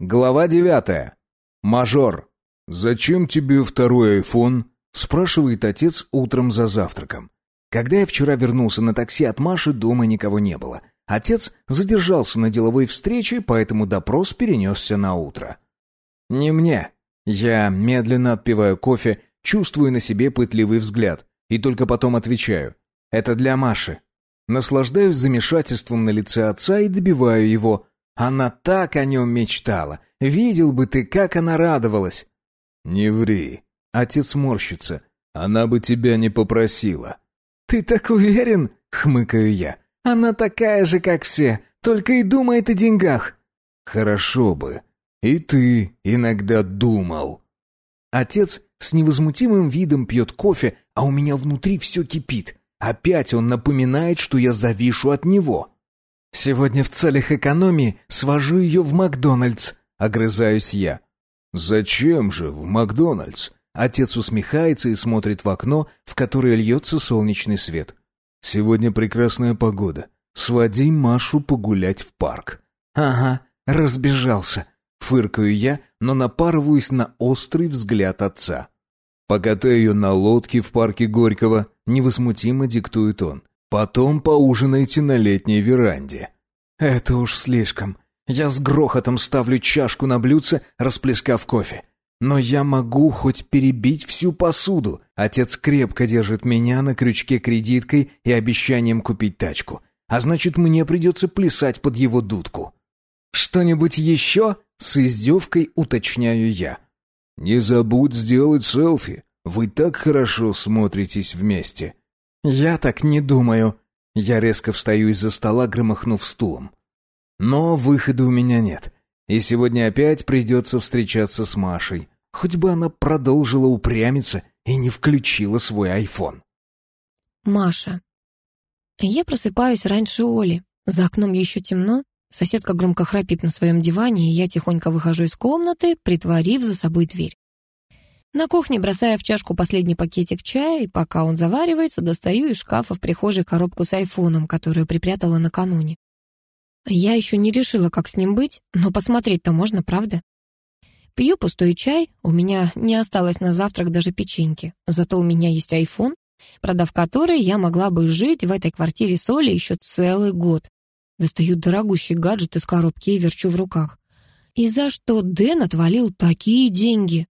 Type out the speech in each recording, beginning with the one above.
Глава девятая. Мажор. «Зачем тебе второй айфон?» — спрашивает отец утром за завтраком. Когда я вчера вернулся на такси от Маши, дома никого не было. Отец задержался на деловой встрече, поэтому допрос перенесся на утро. «Не мне». Я медленно отпиваю кофе, чувствую на себе пытливый взгляд, и только потом отвечаю. «Это для Маши». Наслаждаюсь замешательством на лице отца и добиваю его. Она так о нем мечтала. Видел бы ты, как она радовалась. Не ври. Отец морщится. Она бы тебя не попросила. Ты так уверен? Хмыкаю я. Она такая же, как все, только и думает о деньгах. Хорошо бы. И ты иногда думал. Отец с невозмутимым видом пьет кофе, а у меня внутри все кипит. Опять он напоминает, что я завишу от него. «Сегодня в целях экономии свожу ее в Макдональдс», — огрызаюсь я. «Зачем же в Макдональдс?» Отец усмехается и смотрит в окно, в которое льется солнечный свет. «Сегодня прекрасная погода. Своди Машу погулять в парк». «Ага, разбежался», — фыркаю я, но напарываюсь на острый взгляд отца. «Покатай ее на лодке в парке Горького», — невозмутимо диктует он. Потом поужинайте на летней веранде». «Это уж слишком. Я с грохотом ставлю чашку на блюдце, расплескав кофе. Но я могу хоть перебить всю посуду. Отец крепко держит меня на крючке кредиткой и обещанием купить тачку. А значит, мне придется плясать под его дудку. «Что-нибудь еще?» — с издевкой уточняю я. «Не забудь сделать селфи. Вы так хорошо смотритесь вместе». «Я так не думаю». Я резко встаю из-за стола, громыхнув стулом. Но выхода у меня нет. И сегодня опять придется встречаться с Машей. Хоть бы она продолжила упрямиться и не включила свой айфон. Маша. Я просыпаюсь раньше Оли. За окном еще темно. Соседка громко храпит на своем диване, и я тихонько выхожу из комнаты, притворив за собой дверь. На кухне бросая в чашку последний пакетик чая, и пока он заваривается, достаю из шкафа в прихожей коробку с айфоном, которую припрятала накануне. Я еще не решила, как с ним быть, но посмотреть-то можно, правда? Пью пустой чай, у меня не осталось на завтрак даже печеньки, зато у меня есть айфон, продав который я могла бы жить в этой квартире соли еще целый год. Достаю дорогущий гаджет из коробки и верчу в руках. И за что Дэн отвалил такие деньги?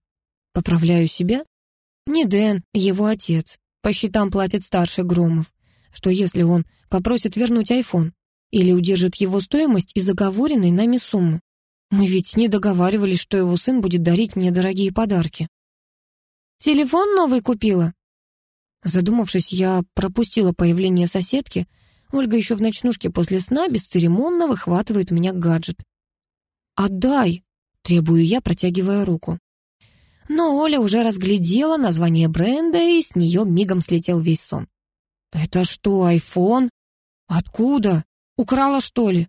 Поправляю себя. Не Дэн, его отец. По счетам платит старший Громов. Что если он попросит вернуть айфон? Или удержит его стоимость из заговоренной нами суммы? Мы ведь не договаривались, что его сын будет дарить мне дорогие подарки. «Телефон новый купила?» Задумавшись, я пропустила появление соседки. Ольга еще в ночнушке после сна бесцеремонно выхватывает у меня гаджет. «Отдай!» — требую я, протягивая руку. Но Оля уже разглядела название бренда, и с нее мигом слетел весь сон. «Это что, айфон? Откуда? Украла, что ли?»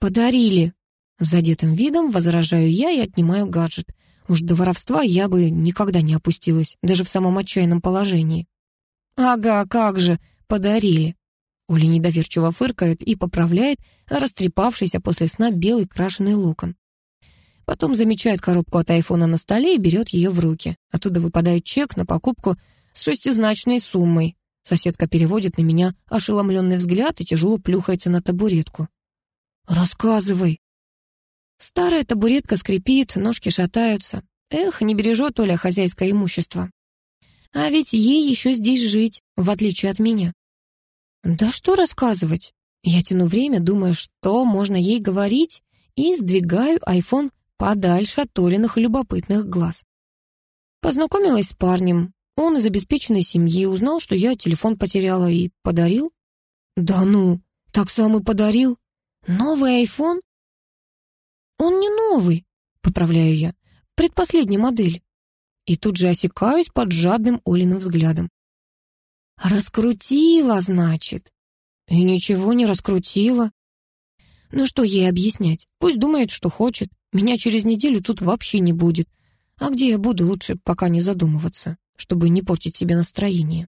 «Подарили». С задетым видом возражаю я и отнимаю гаджет. Уж до воровства я бы никогда не опустилась, даже в самом отчаянном положении. «Ага, как же, подарили». Оля недоверчиво фыркает и поправляет растрепавшийся после сна белый крашеный локон. Потом замечает коробку от айфона на столе и берет ее в руки. Оттуда выпадает чек на покупку с шестизначной суммой. Соседка переводит на меня ошеломленный взгляд и тяжело плюхается на табуретку. «Рассказывай». Старая табуретка скрипит, ножки шатаются. Эх, не бережет Оля хозяйское имущество. А ведь ей еще здесь жить, в отличие от меня. Да что рассказывать? Я тяну время, думая, что можно ей говорить, и сдвигаю айфон подальше от Толиных любопытных глаз. Познакомилась с парнем. Он из обеспеченной семьи узнал, что я телефон потеряла и подарил. Да ну, так сам и подарил. Новый айфон? Он не новый, поправляю я. Предпоследняя модель. И тут же осекаюсь под жадным Олиным взглядом. Раскрутила, значит. И ничего не раскрутила. Ну что ей объяснять? Пусть думает, что хочет. Меня через неделю тут вообще не будет. А где я буду, лучше пока не задумываться, чтобы не портить себе настроение.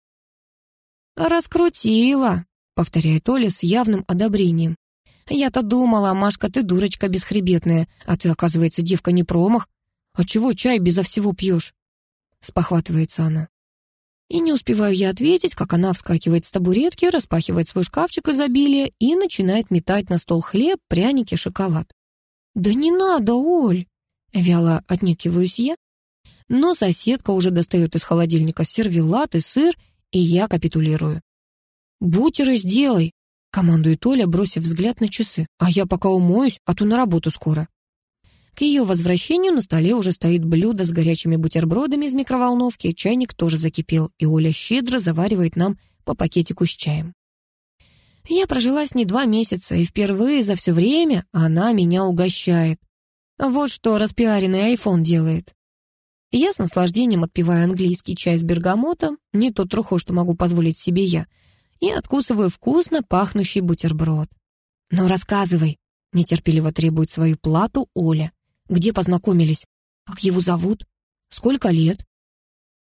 «Раскрутила», — повторяет Оля с явным одобрением. Я-то думала, Машка, ты дурочка бесхребетная, а ты, оказывается, девка не промах. А чего чай безо всего пьешь? Спохватывается она. И не успеваю я ответить, как она вскакивает с табуретки, распахивает свой шкафчик изобилия и начинает метать на стол хлеб, пряники, шоколад. «Да не надо, Оль!» — вяло отнекиваюсь я. Но соседка уже достает из холодильника сервелат и сыр, и я капитулирую. «Бутеры сделай!» — командует Оля, бросив взгляд на часы. «А я пока умоюсь, а то на работу скоро». К ее возвращению на столе уже стоит блюдо с горячими бутербродами из микроволновки, чайник тоже закипел, и Оля щедро заваривает нам по пакетику с чаем. Я прожила с ней два месяца, и впервые за все время она меня угощает. Вот что распиаренный айфон делает. Я с наслаждением отпиваю английский чай с бергамотом, не тот трухо, что могу позволить себе я, и откусываю вкусно пахнущий бутерброд. «Ну, рассказывай», — нетерпеливо требует свою плату Оля. Где познакомились? Как его зовут? Сколько лет?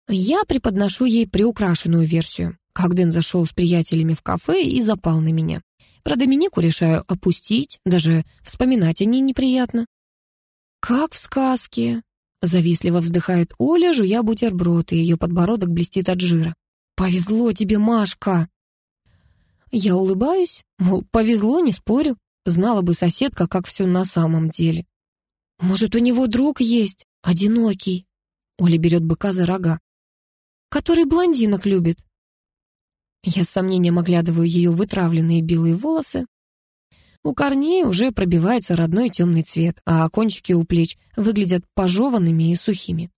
Я преподношу ей приукрашенную версию. Как Дэн зашел с приятелями в кафе и запал на меня. Про Доминику решаю опустить, даже вспоминать о ней неприятно. «Как в сказке», — завистливо вздыхает Оля, жуя бутерброд, и ее подбородок блестит от жира. «Повезло тебе, Машка!» Я улыбаюсь, мол, повезло, не спорю. Знала бы соседка, как все на самом деле. Может, у него друг есть, одинокий. Оля берет быка за рога. Который блондинок любит. Я с сомнением оглядываю ее вытравленные белые волосы. У корней уже пробивается родной темный цвет, а кончики у плеч выглядят пожеванными и сухими.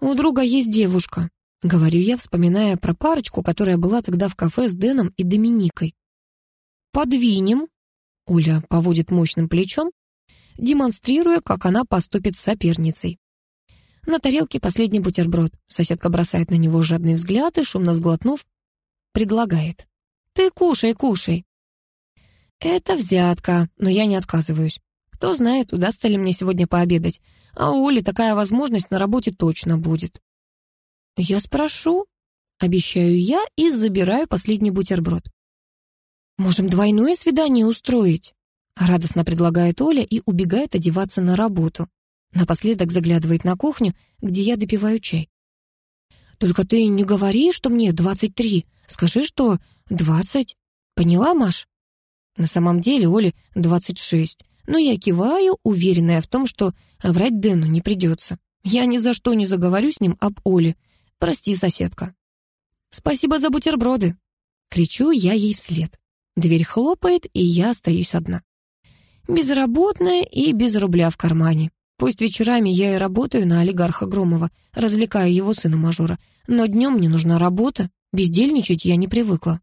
«У друга есть девушка», — говорю я, вспоминая про парочку, которая была тогда в кафе с Дэном и Доминикой. «Подвинем», — Оля поводит мощным плечом, демонстрируя, как она поступит с соперницей. На тарелке последний бутерброд. Соседка бросает на него жадный взгляд и, шумно сглотнув, предлагает. «Ты кушай, кушай». Это взятка, но я не отказываюсь. Кто знает, удастся ли мне сегодня пообедать. А у Оли такая возможность на работе точно будет. Я спрошу, обещаю я и забираю последний бутерброд. Можем двойное свидание устроить. Радостно предлагает Оля и убегает одеваться на работу. Напоследок заглядывает на кухню, где я допиваю чай. «Только ты не говори, что мне двадцать три. Скажи, что двадцать. Поняла, Маш?» На самом деле Оле двадцать шесть, но я киваю, уверенная в том, что врать Дэну не придется. Я ни за что не заговорю с ним об Оле. Прости, соседка. «Спасибо за бутерброды!» Кричу я ей вслед. Дверь хлопает, и я остаюсь одна. Безработная и без рубля в кармане. Пусть вечерами я и работаю на олигарха Громова, развлекая его сына-мажора, но днем мне нужна работа, бездельничать я не привыкла.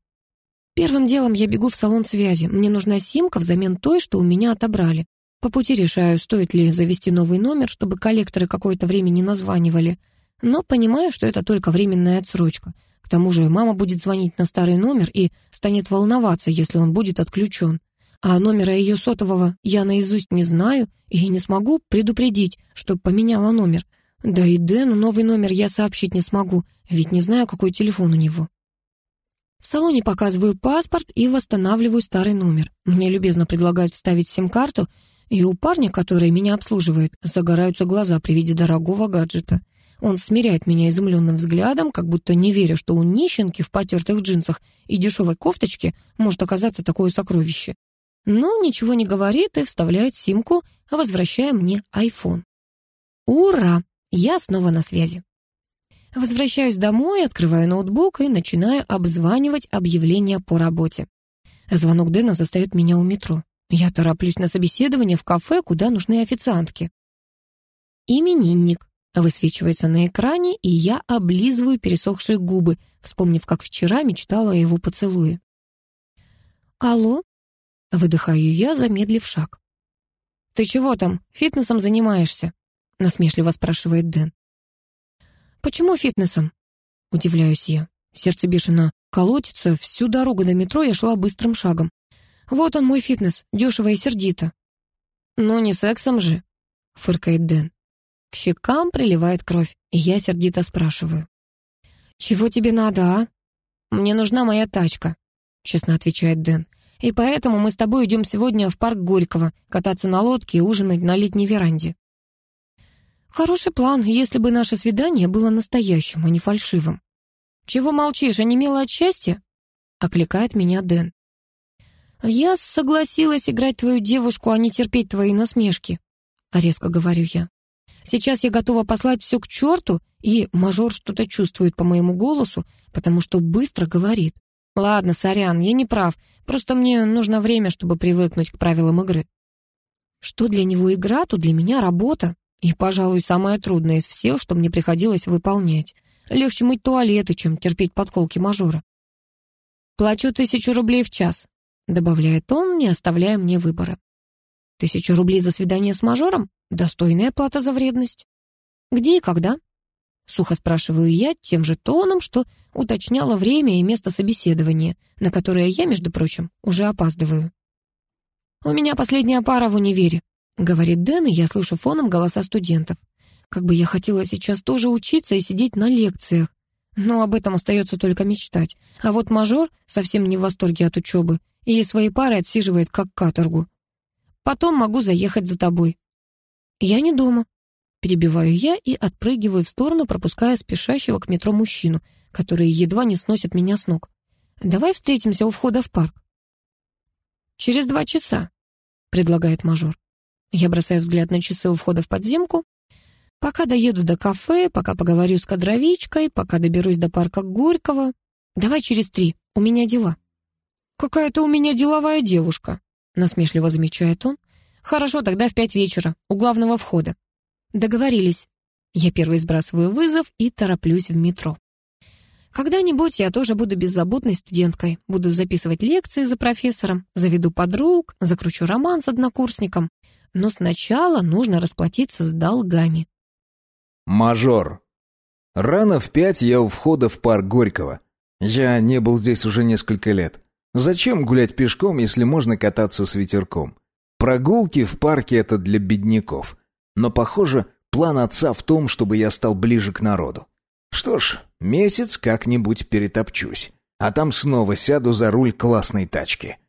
Первым делом я бегу в салон связи. Мне нужна симка взамен той, что у меня отобрали. По пути решаю, стоит ли завести новый номер, чтобы коллекторы какое-то время не названивали. Но понимаю, что это только временная отсрочка. К тому же мама будет звонить на старый номер и станет волноваться, если он будет отключен. А номера ее сотового я наизусть не знаю и не смогу предупредить, что поменяла номер. Да и Дэну новый номер я сообщить не смогу, ведь не знаю, какой телефон у него. В салоне показываю паспорт и восстанавливаю старый номер. Мне любезно предлагают вставить сим-карту, и у парня, который меня обслуживает, загораются глаза при виде дорогого гаджета. Он смиряет меня изумленным взглядом, как будто не веря, что у нищенки в потертых джинсах и дешевой кофточке может оказаться такое сокровище но ничего не говорит и вставляет симку, возвращая мне iPhone. Ура! Я снова на связи. Возвращаюсь домой, открываю ноутбук и начинаю обзванивать объявления по работе. Звонок Дэна застает меня у метро. Я тороплюсь на собеседование в кафе, куда нужны официантки. Именинник высвечивается на экране, и я облизываю пересохшие губы, вспомнив, как вчера мечтала о его поцелуе. «Алло?» Выдыхаю я, замедлив шаг. «Ты чего там, фитнесом занимаешься?» Насмешливо спрашивает Дэн. «Почему фитнесом?» Удивляюсь я. Сердце бешено колотится, всю дорогу до метро я шла быстрым шагом. Вот он мой фитнес, дешево и сердито. «Но не сексом же», — фыркает Дэн. К щекам приливает кровь, и я сердито спрашиваю. «Чего тебе надо, а?» «Мне нужна моя тачка», — честно отвечает Дэн. И поэтому мы с тобой идем сегодня в парк Горького, кататься на лодке и ужинать на летней веранде. Хороший план, если бы наше свидание было настоящим, а не фальшивым. Чего молчишь, онемела от счастья? Окликает меня Дэн. Я согласилась играть твою девушку, а не терпеть твои насмешки. Резко говорю я. Сейчас я готова послать все к черту, и мажор что-то чувствует по моему голосу, потому что быстро говорит. Ладно, сорян, я не прав, просто мне нужно время, чтобы привыкнуть к правилам игры. Что для него игра, то для меня работа. И, пожалуй, самое трудное из всех, что мне приходилось выполнять. Легче мыть туалеты, чем терпеть подколки мажора. «Плачу тысячу рублей в час», — добавляет он, не оставляя мне выбора. «Тысячу рублей за свидание с мажором? Достойная плата за вредность. Где и когда?» Сухо спрашиваю я тем же тоном, что уточняла время и место собеседования, на которое я, между прочим, уже опаздываю. «У меня последняя пара в универе», — говорит Дэн, и я слышу фоном голоса студентов. Как бы я хотела сейчас тоже учиться и сидеть на лекциях. Но об этом остается только мечтать. А вот мажор совсем не в восторге от учебы и свои пары отсиживает как каторгу. Потом могу заехать за тобой. Я не дома. Перебиваю я и отпрыгиваю в сторону, пропуская спешащего к метро мужчину, который едва не сносит меня с ног. Давай встретимся у входа в парк. Через два часа, предлагает мажор. Я бросаю взгляд на часы у входа в подземку. Пока доеду до кафе, пока поговорю с кадровичкой, пока доберусь до парка Горького. Давай через три, у меня дела. Какая-то у меня деловая девушка, насмешливо замечает он. Хорошо, тогда в пять вечера, у главного входа. Договорились. Я первый сбрасываю вызов и тороплюсь в метро. Когда-нибудь я тоже буду беззаботной студенткой, буду записывать лекции за профессором, заведу подруг, закручу роман с однокурсником, но сначала нужно расплатиться с долгами. Мажор. Рано в пять я у входа в парк Горького. Я не был здесь уже несколько лет. Зачем гулять пешком, если можно кататься с ветерком? Прогулки в парке — это для бедняков. Но, похоже, план отца в том, чтобы я стал ближе к народу. Что ж, месяц как-нибудь перетопчусь. А там снова сяду за руль классной тачки.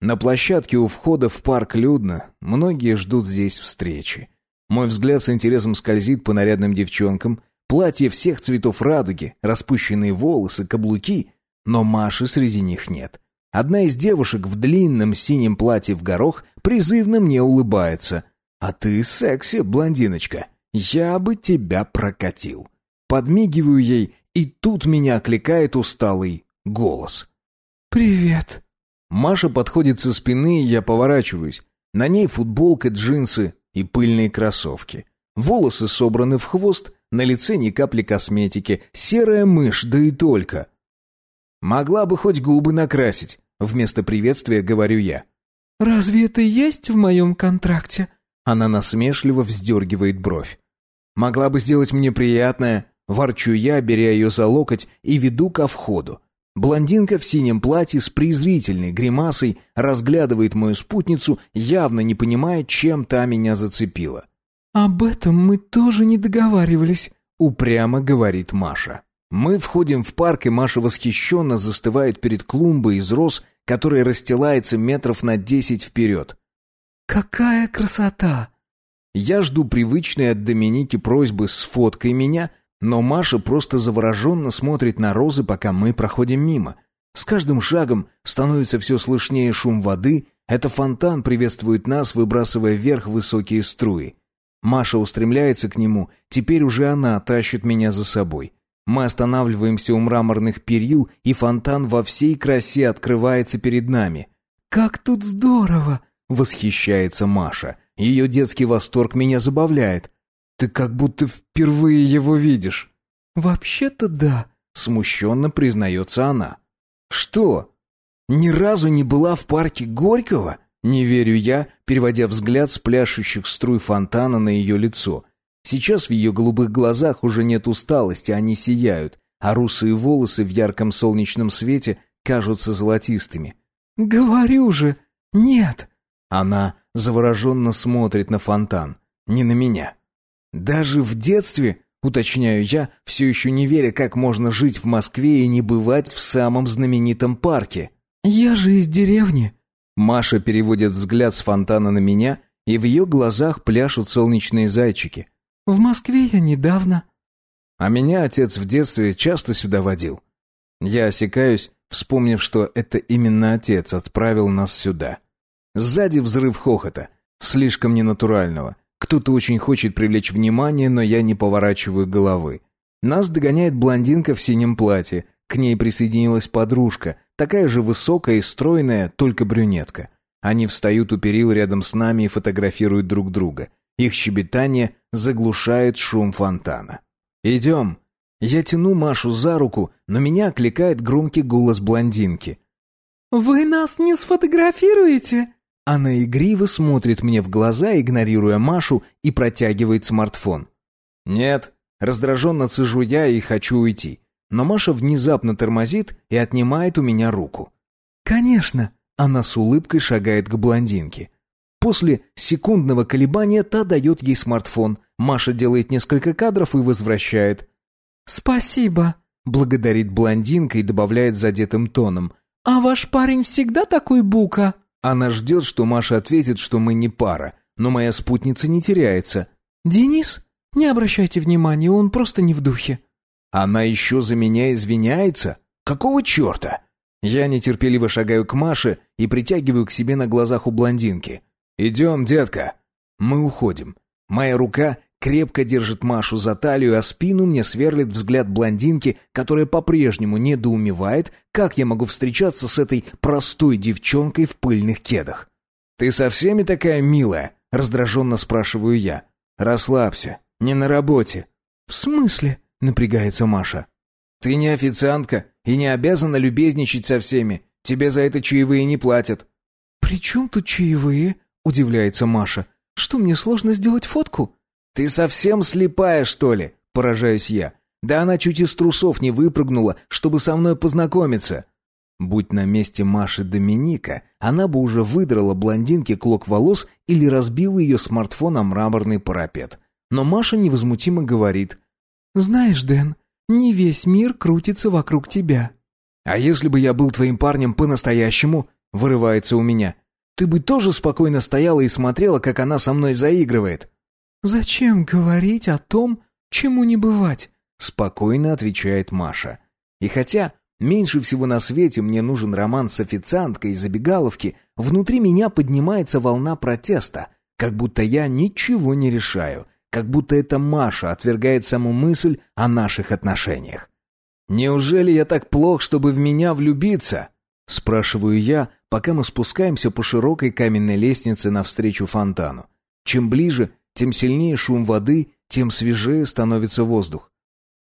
На площадке у входа в парк людно, многие ждут здесь встречи. Мой взгляд с интересом скользит по нарядным девчонкам, платья всех цветов радуги, распущенные волосы, каблуки, но Маши среди них нет. Одна из девушек в длинном синем платье в горох призывно мне улыбается. «А ты секси, блондиночка, я бы тебя прокатил». Подмигиваю ей, и тут меня окликает усталый голос. «Привет», Маша подходит со спины, и я поворачиваюсь. На ней футболка, джинсы и пыльные кроссовки. Волосы собраны в хвост, на лице ни капли косметики, серая мышь, да и только. Могла бы хоть губы накрасить, вместо приветствия говорю я. «Разве это есть в моем контракте?» Она насмешливо вздергивает бровь. «Могла бы сделать мне приятное», ворчу я, беря ее за локоть и веду ко входу. Блондинка в синем платье с презрительной гримасой разглядывает мою спутницу, явно не понимая, чем та меня зацепила. «Об этом мы тоже не договаривались», — упрямо говорит Маша. Мы входим в парк, и Маша восхищенно застывает перед клумбой из роз, которая расстилается метров на десять вперед. «Какая красота!» Я жду привычной от Доминики просьбы «сфоткай меня», но Маша просто завороженно смотрит на розы, пока мы проходим мимо. С каждым шагом становится все слышнее шум воды, это фонтан приветствует нас, выбрасывая вверх высокие струи. Маша устремляется к нему, теперь уже она тащит меня за собой. Мы останавливаемся у мраморных перил, и фонтан во всей красе открывается перед нами. «Как тут здорово!» — восхищается Маша. Ее детский восторг меня забавляет. Ты как будто впервые его видишь. Вообще-то да, смущенно признается она. Что? Ни разу не была в парке Горького? Не верю я, переводя взгляд с пляшущих струй фонтана на ее лицо. Сейчас в ее голубых глазах уже нет усталости, они сияют, а русые волосы в ярком солнечном свете кажутся золотистыми. «Говорю же, нет!» Она завороженно смотрит на фонтан, не на меня. Даже в детстве, уточняю я, все еще не веря, как можно жить в Москве и не бывать в самом знаменитом парке. «Я же из деревни», Маша переводит взгляд с фонтана на меня, и в ее глазах пляшут солнечные зайчики. «В Москве я недавно». А меня отец в детстве часто сюда водил. Я осекаюсь, вспомнив, что это именно отец отправил нас сюда. Сзади взрыв хохота, слишком ненатурального. Кто-то очень хочет привлечь внимание, но я не поворачиваю головы. Нас догоняет блондинка в синем платье. К ней присоединилась подружка, такая же высокая и стройная, только брюнетка. Они встают у перил рядом с нами и фотографируют друг друга. Их щебетание заглушает шум фонтана. «Идем». Я тяну Машу за руку, но меня окликает громкий голос блондинки. «Вы нас не сфотографируете?» Она игриво смотрит мне в глаза, игнорируя Машу, и протягивает смартфон. «Нет», раздраженно цежу я и хочу уйти. Но Маша внезапно тормозит и отнимает у меня руку. «Конечно!» Она с улыбкой шагает к блондинке. После секундного колебания та дает ей смартфон. Маша делает несколько кадров и возвращает. «Спасибо», — благодарит блондинка и добавляет задетым тоном. «А ваш парень всегда такой бука?» Она ждет, что Маша ответит, что мы не пара, но моя спутница не теряется. «Денис? Не обращайте внимания, он просто не в духе». Она еще за меня извиняется? Какого черта? Я нетерпеливо шагаю к Маше и притягиваю к себе на глазах у блондинки. «Идем, детка». Мы уходим. Моя рука крепко держит Машу за талию, а спину мне сверлит взгляд блондинки, которая по-прежнему недоумевает, как я могу встречаться с этой простой девчонкой в пыльных кедах. «Ты со всеми такая милая?» — раздраженно спрашиваю я. «Расслабься, не на работе». «В смысле?» — напрягается Маша. «Ты не официантка и не обязана любезничать со всеми. Тебе за это чаевые не платят». «При чем тут чаевые?» — удивляется Маша. «Что, мне сложно сделать фотку?» «Ты совсем слепая, что ли?» — поражаюсь я. «Да она чуть из трусов не выпрыгнула, чтобы со мной познакомиться». Будь на месте Маши Доминика, она бы уже выдрала блондинке клок волос или разбила ее смартфон о мраморный парапет. Но Маша невозмутимо говорит. «Знаешь, Дэн, не весь мир крутится вокруг тебя». «А если бы я был твоим парнем по-настоящему?» — вырывается у меня. «Ты бы тоже спокойно стояла и смотрела, как она со мной заигрывает». «Зачем говорить о том, чему не бывать?» — спокойно отвечает Маша. И хотя меньше всего на свете мне нужен роман с официанткой из забегаловки, внутри меня поднимается волна протеста, как будто я ничего не решаю, как будто это Маша отвергает саму мысль о наших отношениях. «Неужели я так плох, чтобы в меня влюбиться?» — спрашиваю я, пока мы спускаемся по широкой каменной лестнице навстречу фонтану. Чем ближе, тем сильнее шум воды, тем свежее становится воздух.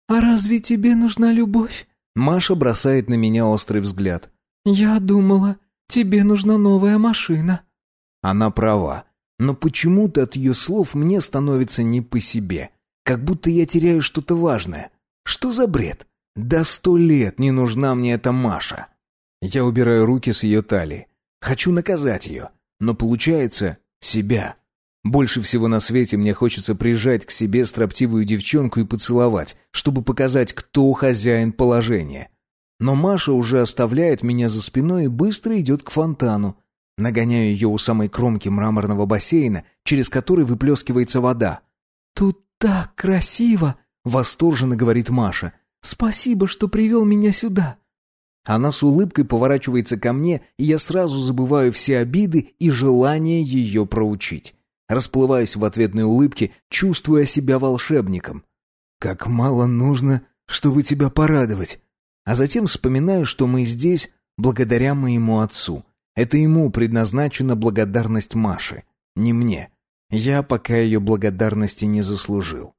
«А разве тебе нужна любовь?» Маша бросает на меня острый взгляд. «Я думала, тебе нужна новая машина». Она права, но почему-то от ее слов мне становится не по себе, как будто я теряю что-то важное. Что за бред? Да сто лет не нужна мне эта Маша. Я убираю руки с ее талии. Хочу наказать ее, но получается себя. Больше всего на свете мне хочется прижать к себе строптивую девчонку и поцеловать, чтобы показать, кто хозяин положения. Но Маша уже оставляет меня за спиной и быстро идет к фонтану. Нагоняю ее у самой кромки мраморного бассейна, через который выплескивается вода. «Тут так красиво!» — восторженно говорит Маша. «Спасибо, что привел меня сюда!» Она с улыбкой поворачивается ко мне, и я сразу забываю все обиды и желание ее проучить. Расплываюсь в ответной улыбке, чувствуя себя волшебником. Как мало нужно, чтобы тебя порадовать. А затем вспоминаю, что мы здесь благодаря моему отцу. Это ему предназначена благодарность Маши, не мне. Я пока ее благодарности не заслужил.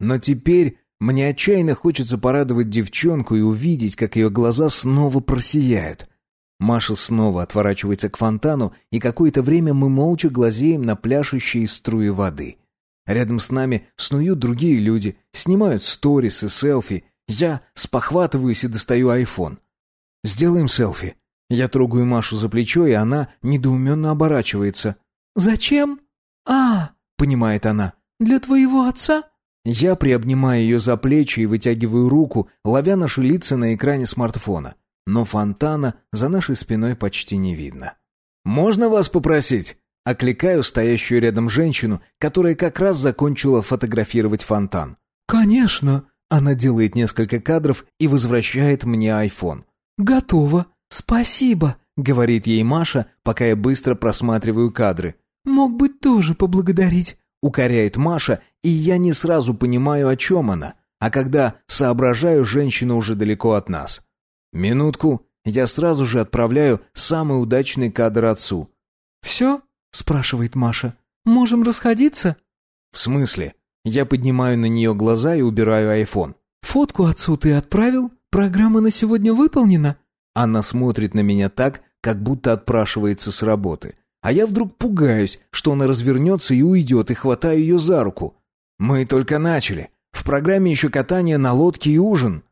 Но теперь мне отчаянно хочется порадовать девчонку и увидеть, как ее глаза снова просияют. Маша снова отворачивается к фонтану, и какое-то время мы молча глазеем на пляшущие струи воды. Рядом с нами снуют другие люди, снимают сторис и селфи. Я спохватываюсь и достаю айфон. «Сделаем селфи». Я трогаю Машу за плечо, и она недоуменно оборачивается. «Зачем?» «А, — понимает она, — для твоего отца?» Я приобнимаю ее за плечи и вытягиваю руку, ловя наши лица на экране смартфона но фонтана за нашей спиной почти не видно. можно вас попросить?» Окликаю стоящую рядом женщину, которая как раз закончила фотографировать фонтан. «Конечно!» Она делает несколько кадров и возвращает мне айфон. «Готово. Спасибо!» — говорит ей Маша, пока я быстро просматриваю кадры. «Мог бы тоже поблагодарить», — укоряет Маша, и я не сразу понимаю, о чем она. А когда соображаю, женщина уже далеко от нас. Минутку, я сразу же отправляю самый удачный кадр отцу. «Все?» — спрашивает Маша. «Можем расходиться?» «В смысле?» Я поднимаю на нее глаза и убираю айфон. «Фотку отцу ты отправил? Программа на сегодня выполнена?» Она смотрит на меня так, как будто отпрашивается с работы. А я вдруг пугаюсь, что она развернется и уйдет, и хватаю ее за руку. Мы только начали. В программе еще катание на лодке и ужин.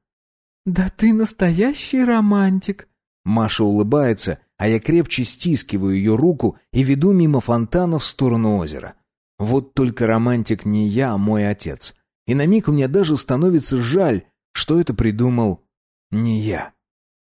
«Да ты настоящий романтик!» Маша улыбается, а я крепче стискиваю ее руку и веду мимо фонтана в сторону озера. Вот только романтик не я, а мой отец. И на миг мне даже становится жаль, что это придумал не я.